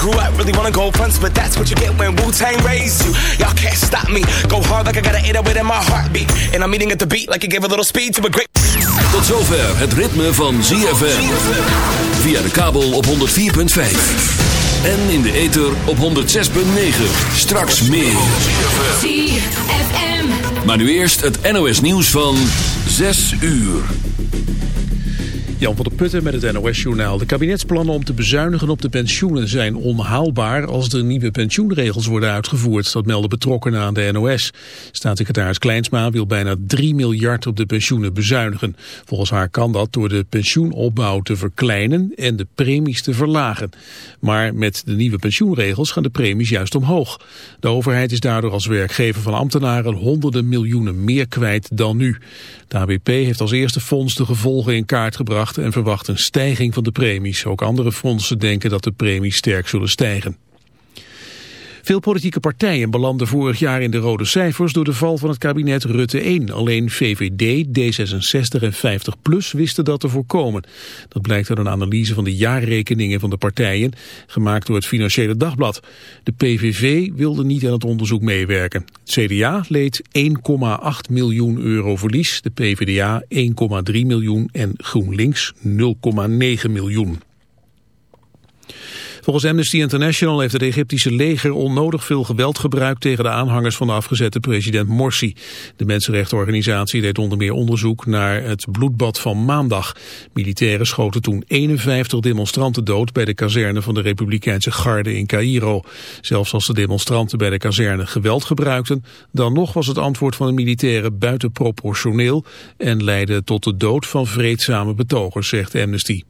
I grew up really wanna go fronts, but that's what you get when Wu Tang raised you. Y'all can't stop me. Go hard like I gotta eat it in my heartbeat. And I'm eating at the beat like it gave a little speed to a great. Tot zover het ritme van ZFM. Via de kabel op 104.5. En in de ether op 106.9. Straks meer. ZFM. Maar nu eerst het NOS nieuws van 6 uur. Jan van der Putten met het NOS-journaal. De kabinetsplannen om te bezuinigen op de pensioenen zijn onhaalbaar als de nieuwe pensioenregels worden uitgevoerd. Dat melden betrokkenen aan de NOS. Staatssecretaris Kleinsma wil bijna 3 miljard op de pensioenen bezuinigen. Volgens haar kan dat door de pensioenopbouw te verkleinen en de premies te verlagen. Maar met de nieuwe pensioenregels gaan de premies juist omhoog. De overheid is daardoor als werkgever van ambtenaren honderden miljoenen meer kwijt dan nu. De ABP heeft als eerste fonds de gevolgen in kaart gebracht en verwacht een stijging van de premies. Ook andere fondsen denken dat de premies sterk zullen stijgen. Veel politieke partijen belanden vorig jaar in de rode cijfers door de val van het kabinet Rutte 1. Alleen VVD, D66 en 50PLUS wisten dat te voorkomen. Dat blijkt uit een analyse van de jaarrekeningen van de partijen, gemaakt door het Financiële Dagblad. De PVV wilde niet aan het onderzoek meewerken. Het CDA leed 1,8 miljoen euro verlies, de PvdA 1,3 miljoen en GroenLinks 0,9 miljoen. Volgens Amnesty International heeft het Egyptische leger onnodig veel geweld gebruikt tegen de aanhangers van de afgezette president Morsi. De mensenrechtenorganisatie deed onder meer onderzoek naar het bloedbad van maandag. Militairen schoten toen 51 demonstranten dood bij de kazerne van de Republikeinse Garde in Cairo. Zelfs als de demonstranten bij de kazerne geweld gebruikten, dan nog was het antwoord van de militairen buitenproportioneel en leidde tot de dood van vreedzame betogers, zegt Amnesty.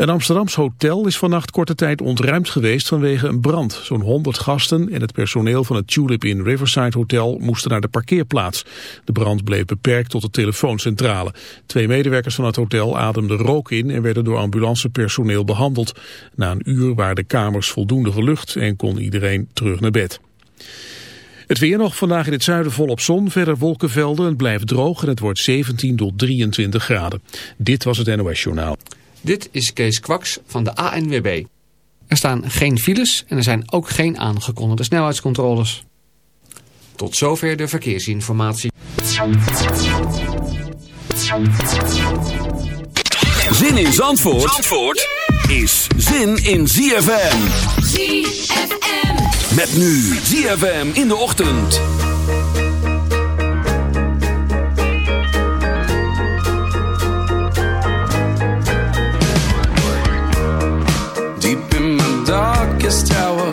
Een Amsterdams hotel is vannacht korte tijd ontruimd geweest vanwege een brand. Zo'n 100 gasten en het personeel van het Tulip in Riverside Hotel moesten naar de parkeerplaats. De brand bleef beperkt tot de telefooncentrale. Twee medewerkers van het hotel ademden rook in en werden door ambulancepersoneel behandeld. Na een uur waren de kamers voldoende gelucht en kon iedereen terug naar bed. Het weer nog vandaag in het zuiden volop zon, verder wolkenvelden. Het blijft droog en het wordt 17 tot 23 graden. Dit was het NOS Journaal. Dit is Kees Kwaks van de ANWB. Er staan geen files en er zijn ook geen aangekondigde snelheidscontroles. Tot zover de verkeersinformatie. Zin in Zandvoort, Zandvoort is zin in ZFM. ZFM. Met nu ZFM in de ochtend. Darkest tower.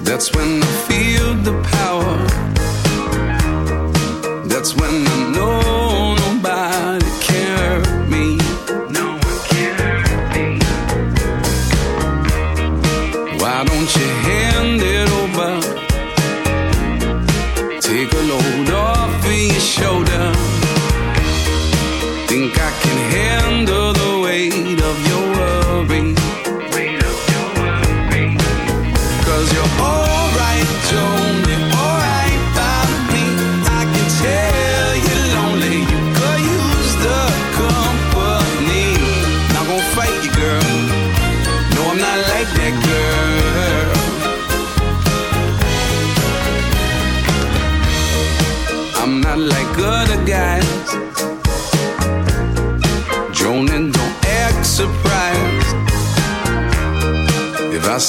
That's when I feel the power. That's when I know nobody can hurt me. No one can hurt me. Why don't you hand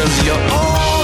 Cause you're all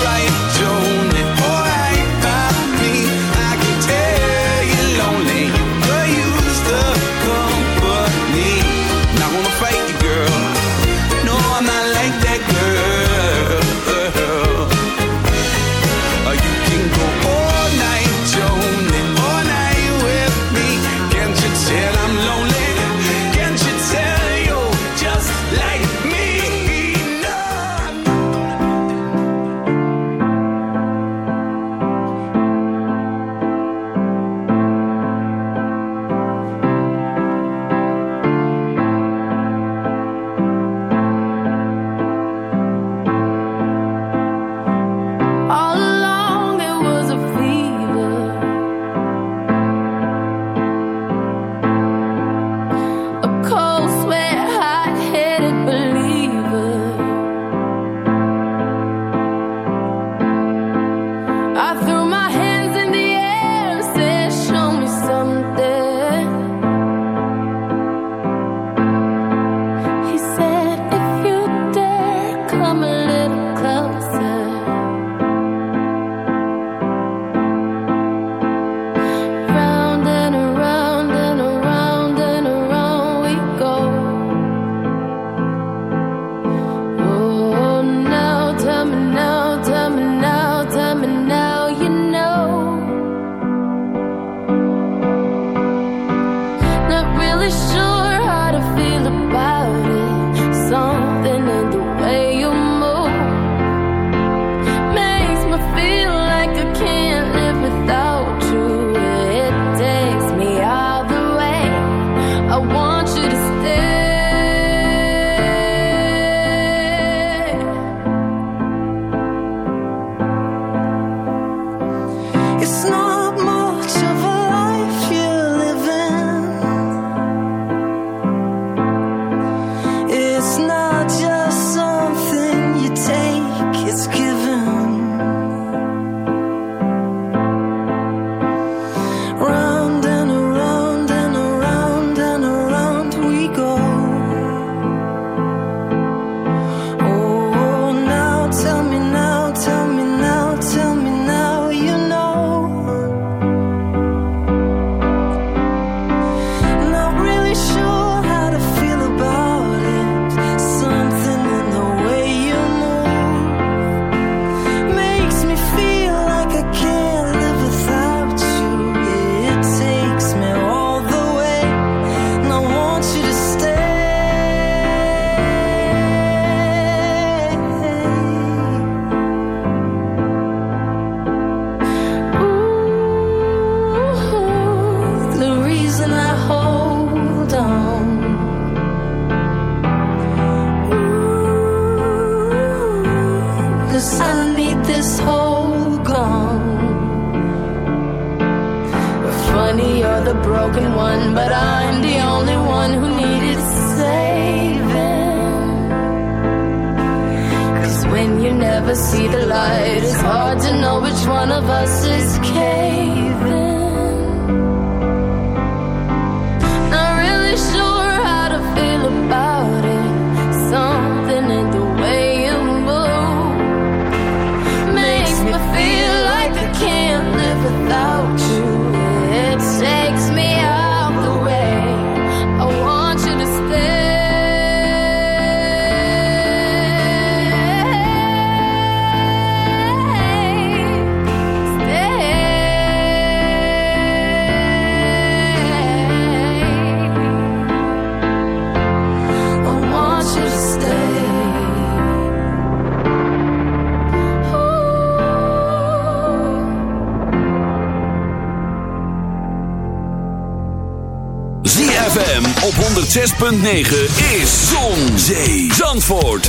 106.9 is Zonzee. Zandvoort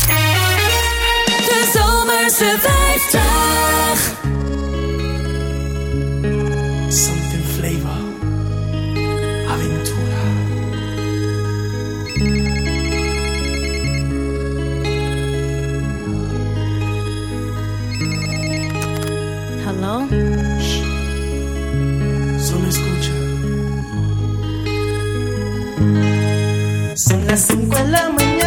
zomerse 50. Something flavor. Aventura. Hello? Shh. Solo escucha. Son las 5 de la mañana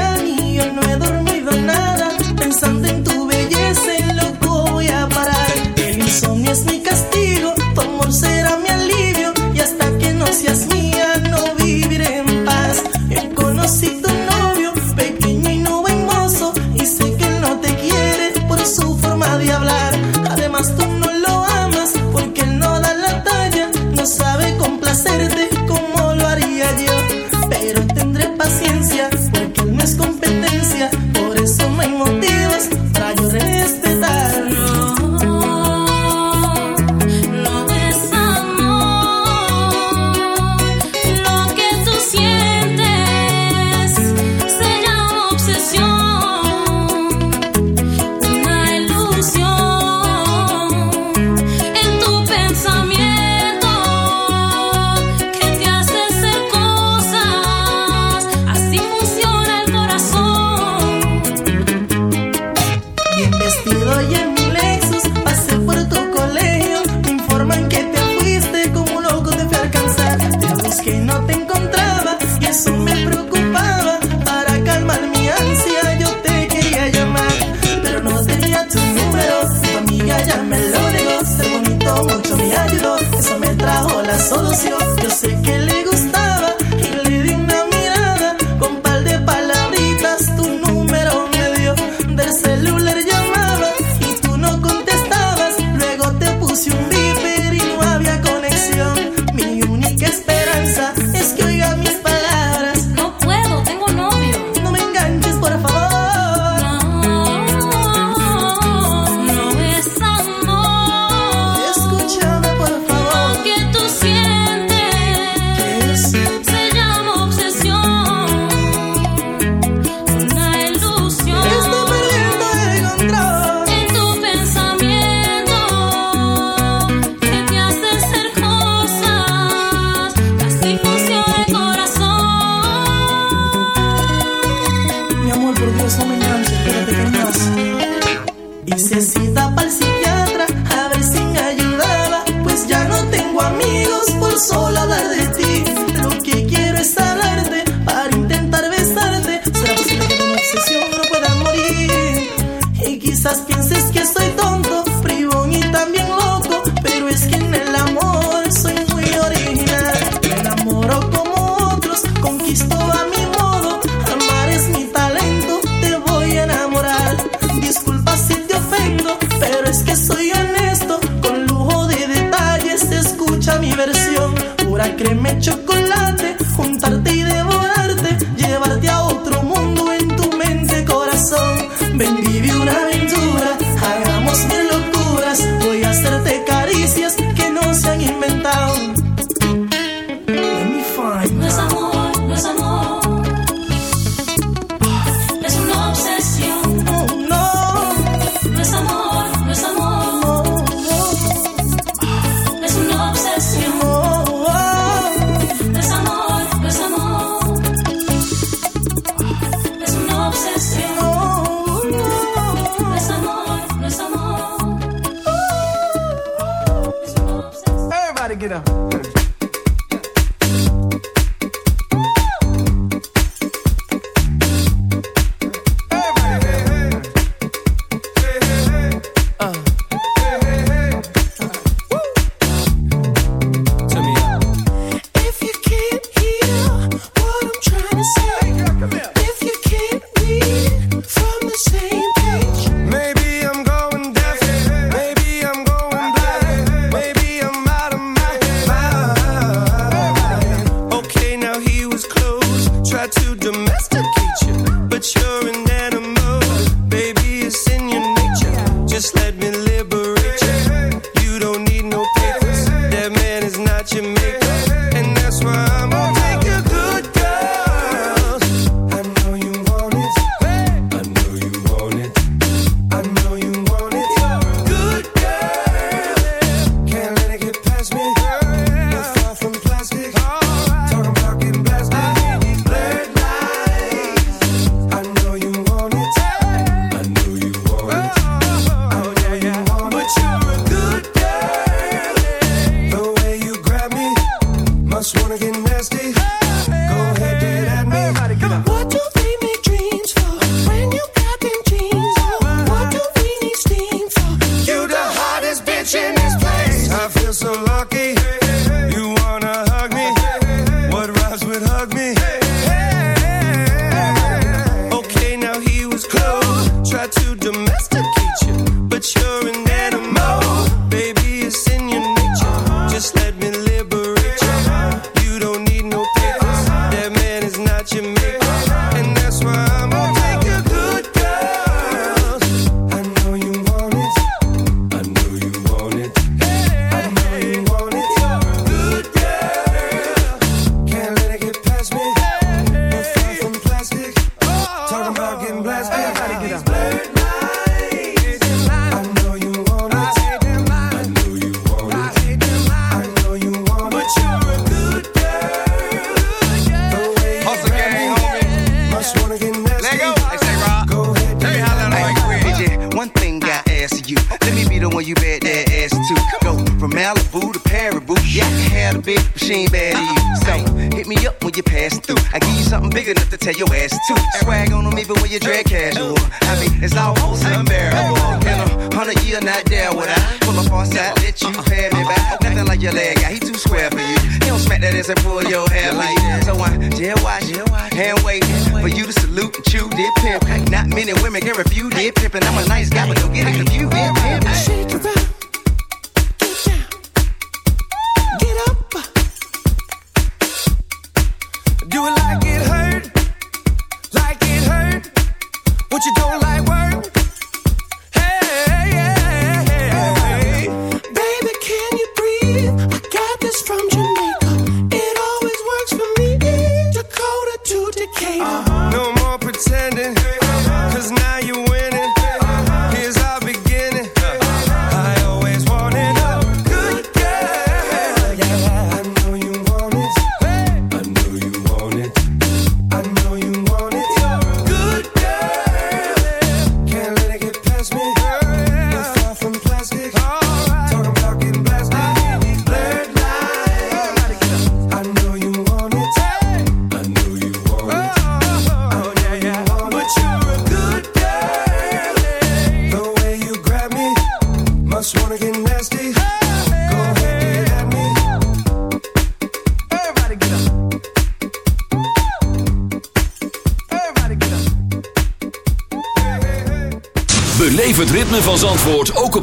wanna get nasty. What you don't like work?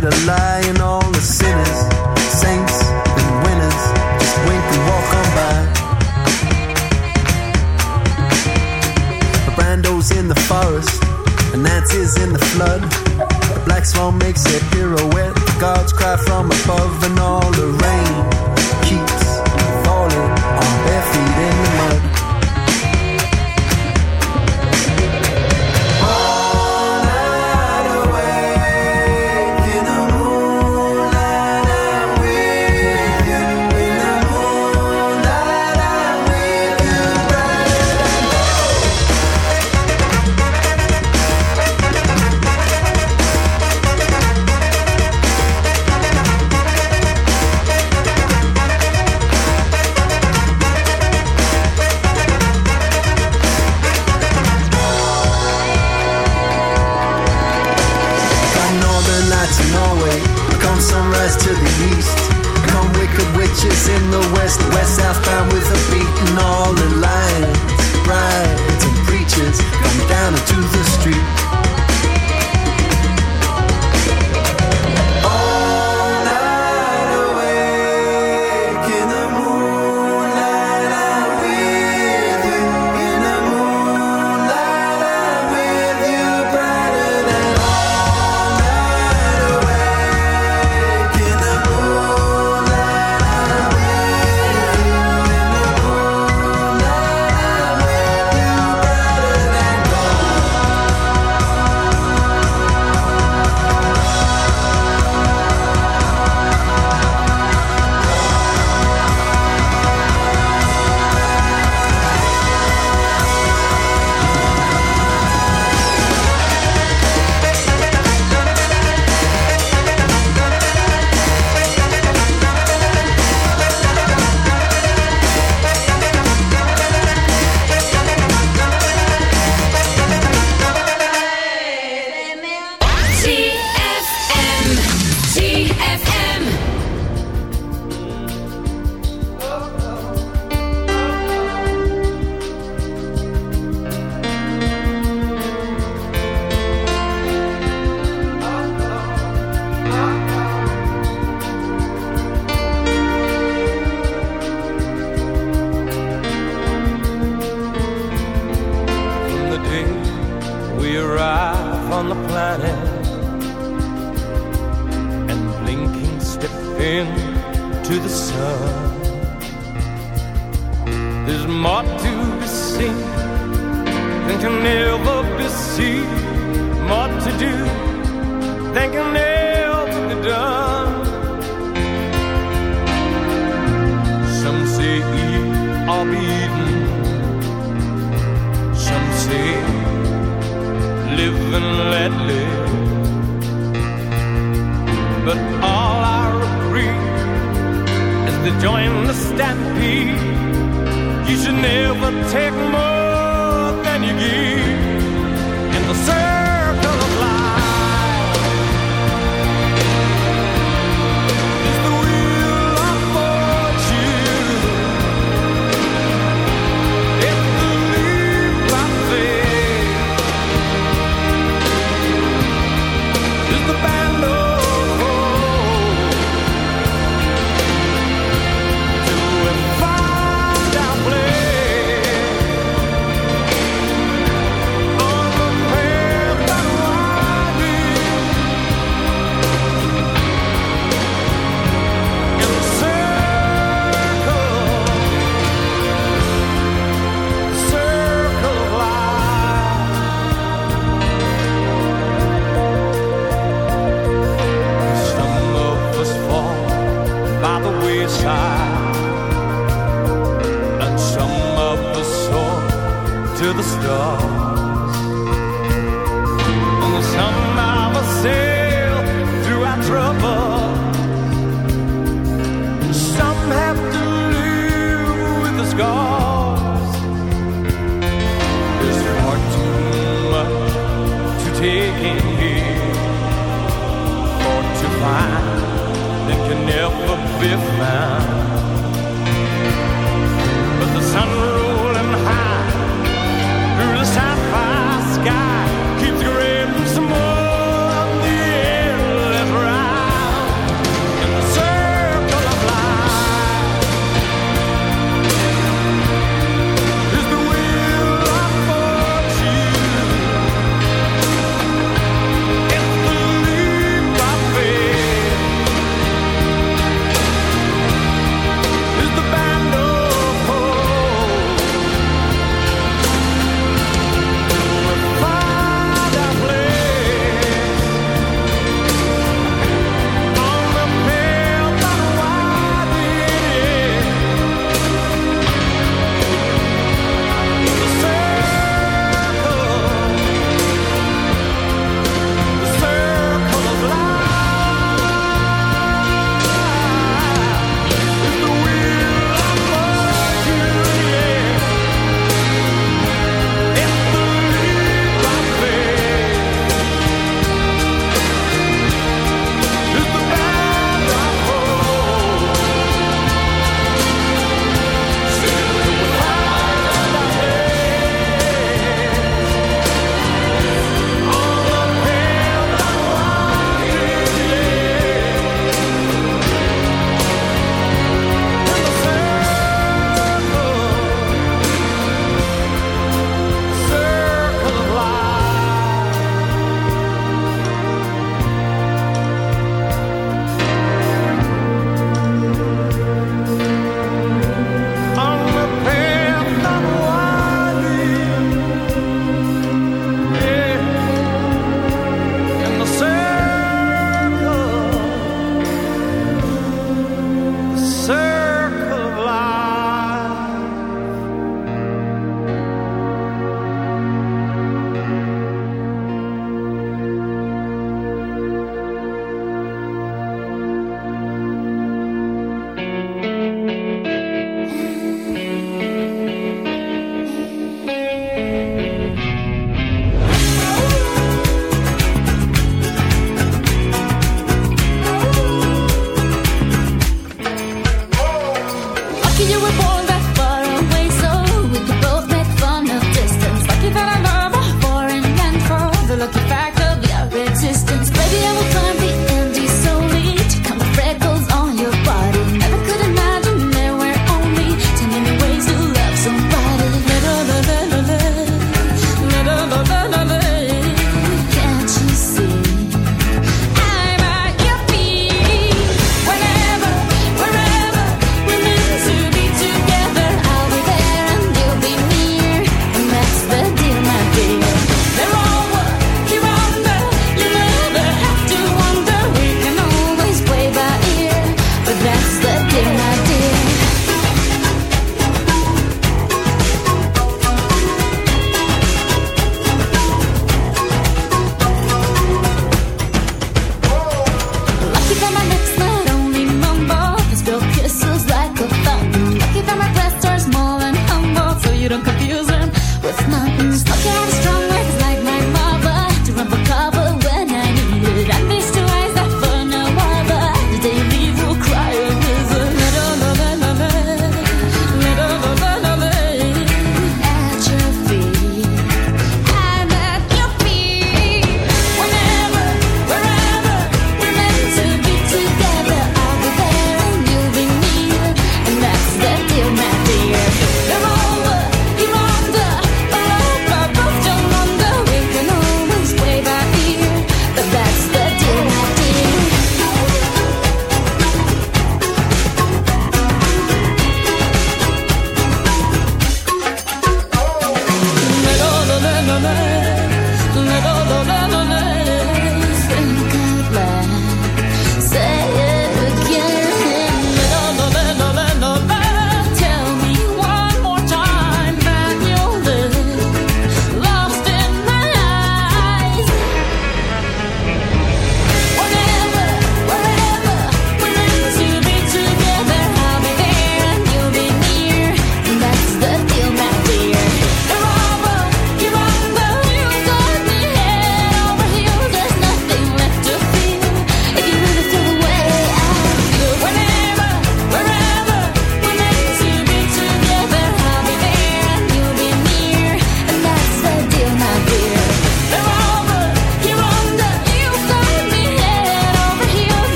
Calls a lie. And all the sinners, saints, and winners just wink and walk on by. A Brando's in the forest, and Nancy's in the flood. The black swan makes a pirouette The God's cry from above, and all the rain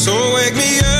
So wake me up